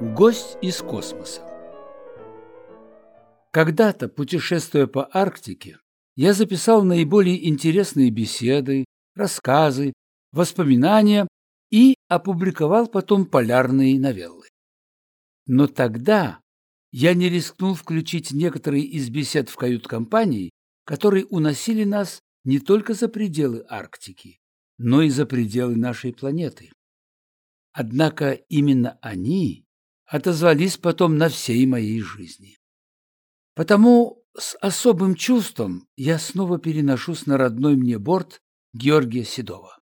Гость из космоса. Когда-то, путешествуя по Арктике, я записал наиболее интересные беседы, рассказы, воспоминания и опубликовал потом полярные новеллы. Но тогда я не рискнул включить некоторые из бесед в кают-компании, которые уносили нас не только за пределы Арктики, но и за пределы нашей планеты. Однако именно они отозвались потом на всей моей жизни. Потому с особым чувством я снова переношусь на родной мне борт Георгия Седова.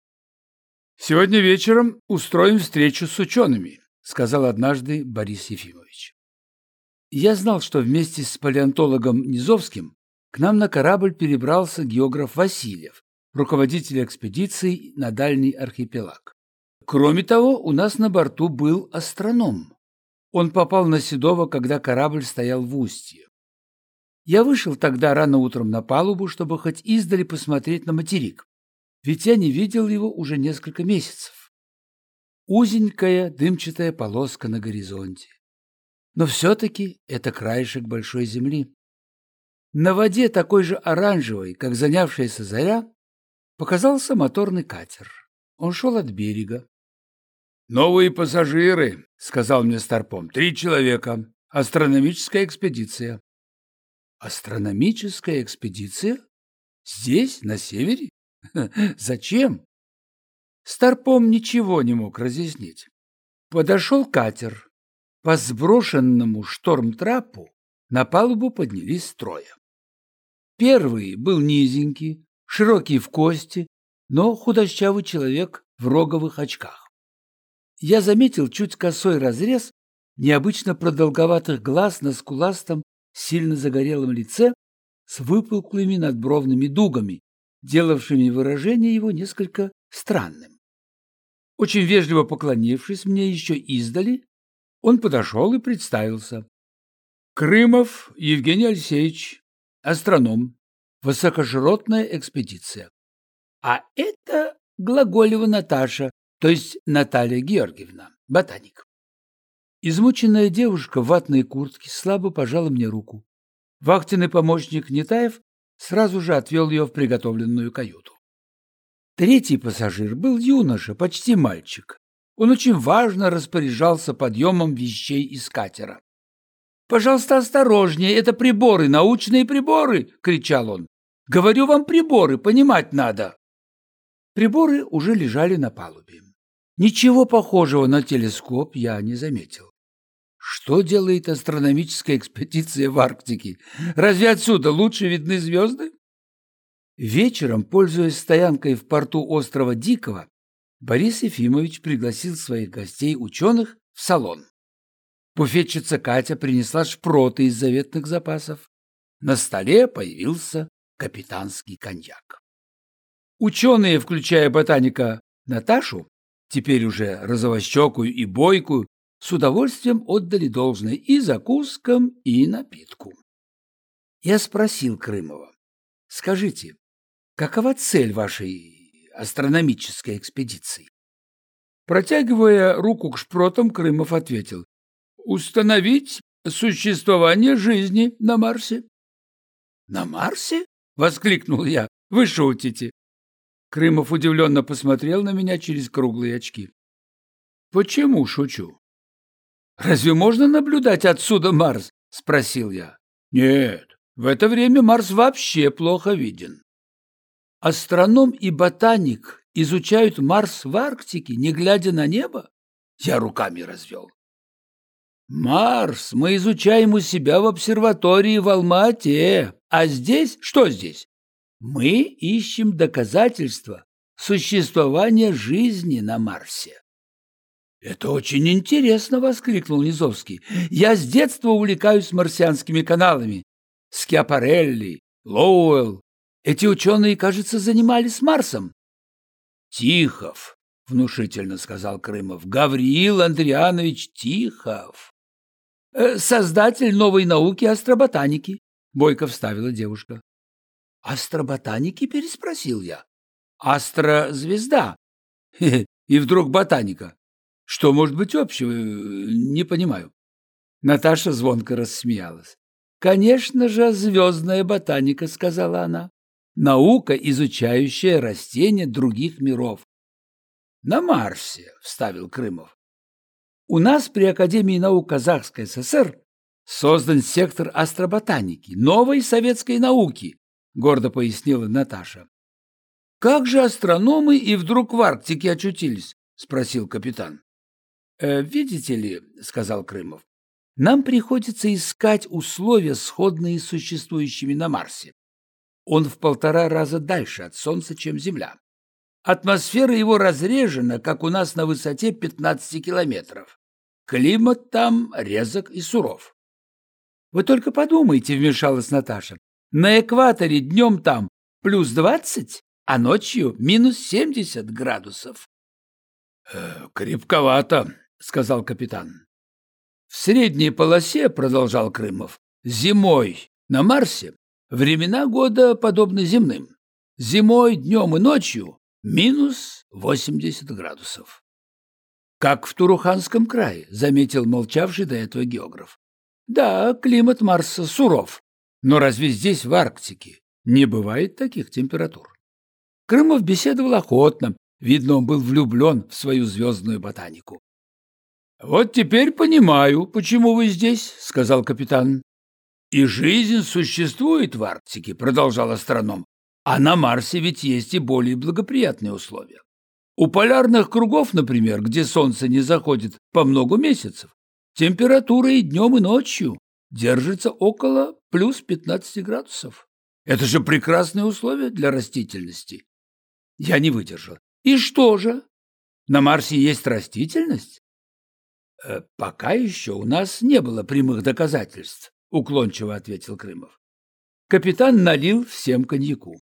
«Сегодня вечером устроим встречу с учеными», сказал однажды Борис Ефимович. Я знал, что вместе с палеонтологом Низовским к нам на корабль перебрался географ Васильев, руководитель экспедиции на дальний архипелаг. Кроме того, у нас на борту был астроном. Он попал на Седово, когда корабль стоял в устье. Я вышел тогда рано утром на палубу, чтобы хоть издали посмотреть на материк, ведь я не видел его уже несколько месяцев. Узенькая дымчатая полоска на горизонте. Но все-таки это краешек большой земли. На воде, такой же оранжевой, как занявшаяся заря, показался моторный катер. Он шел от берега. «Новые пассажиры», — сказал мне Старпом. «Три человека. Астрономическая экспедиция». «Астрономическая экспедиция? Здесь, на севере? Зачем?» Старпом ничего не мог разъяснить. Подошел катер. По сброшенному шторм-трапу на палубу поднялись трое. Первый был низенький, широкий в кости, но худощавый человек в роговых очках я заметил чуть косой разрез необычно продолговатых глаз на скуластом, сильно загорелом лице с выпуклыми надбровными дугами, делавшими выражение его несколько странным. Очень вежливо поклонившись мне еще издали, он подошел и представился. Крымов Евгений Алексеевич, астроном, высокоширотная экспедиция. А это Глаголева Наташа, то есть Наталья Георгиевна, ботаник. Измученная девушка в ватной куртке слабо пожала мне руку. Вахтенный помощник Нетаев сразу же отвел ее в приготовленную каюту. Третий пассажир был юноша, почти мальчик. Он очень важно распоряжался подъемом вещей из катера. «Пожалуйста, осторожнее, это приборы, научные приборы!» — кричал он. «Говорю вам, приборы, понимать надо!» Приборы уже лежали на палубе. Ничего похожего на телескоп я не заметил. Что делает астрономическая экспедиция в Арктике? Разве отсюда лучше видны звезды? Вечером, пользуясь стоянкой в порту острова Дикого, Борис Ефимович пригласил своих гостей-ученых в салон. Буфетчица Катя принесла шпроты из заветных запасов. На столе появился капитанский коньяк. Ученые, включая ботаника Наташу, теперь уже розовощекую и бойкую, с удовольствием отдали должное и закускам, и напитку. Я спросил Крымова, скажите, какова цель вашей астрономической экспедиции? Протягивая руку к шпротам, Крымов ответил, установить существование жизни на Марсе. На Марсе? — воскликнул я. Вы шутите. Крымов удивленно посмотрел на меня через круглые очки. «Почему шучу?» «Разве можно наблюдать отсюда Марс?» — спросил я. «Нет, в это время Марс вообще плохо виден. Астроном и ботаник изучают Марс в Арктике, не глядя на небо?» Я руками развел. «Марс мы изучаем у себя в обсерватории в Алмате, а здесь... Что здесь? Мы ищем доказательства существования жизни на Марсе. «Это очень интересно!» — воскликнул Низовский. «Я с детства увлекаюсь марсианскими каналами. Скиапарелли, Лоуэлл. Эти ученые, кажется, занимались Марсом». «Тихов», — внушительно сказал Крымов. «Гавриил Андрианович Тихов». «Э, «Создатель новой науки астроботаники», — бойко вставила девушка. «Астроботаники?» — переспросил я. «Астрозвезда». И вдруг ботаника. Что может быть общего? Не понимаю. Наташа звонко рассмеялась. «Конечно же, звездная ботаника», — сказала она. «Наука, изучающая растения других миров». «На Марсе», — вставил Крымов. «У нас при Академии наук Казахской ССР создан сектор астроботаники, новой советской науки», — гордо пояснила Наташа. «Как же астрономы и вдруг в Арктике очутились?» — спросил капитан. «Э, «Видите ли», — сказал Крымов, — «нам приходится искать условия, сходные с существующими на Марсе. Он в полтора раза дальше от Солнца, чем Земля. Атмосфера его разрежена, как у нас на высоте 15 километров. Климат там резок и суров. «Вы только подумайте», — вмешалась Наташа, — «на экваторе днем там плюс двадцать, а ночью минус семьдесят градусов. «Э, «Крепковато», — сказал капитан. «В средней полосе, — продолжал Крымов, — зимой на Марсе времена года подобны земным. Зимой, днем и ночью минус восемьдесят градусов». «Как в Туруханском крае», — заметил молчавший до этого географ. «Да, климат Марса суров, но разве здесь, в Арктике, не бывает таких температур?» Крымов беседовал охотно, видно, он был влюблен в свою звездную ботанику. «Вот теперь понимаю, почему вы здесь», — сказал капитан. «И жизнь существует в Арктике», — продолжал астроном. «А на Марсе ведь есть и более благоприятные условия. У полярных кругов, например, где Солнце не заходит по много месяцев, температура и днем, и ночью держится около плюс 15 градусов. Это же прекрасные условия для растительности. Я не выдержал. И что же? На Марсе есть растительность? «Э, пока еще у нас не было прямых доказательств, уклончиво ответил Крымов. Капитан налил всем коньяку.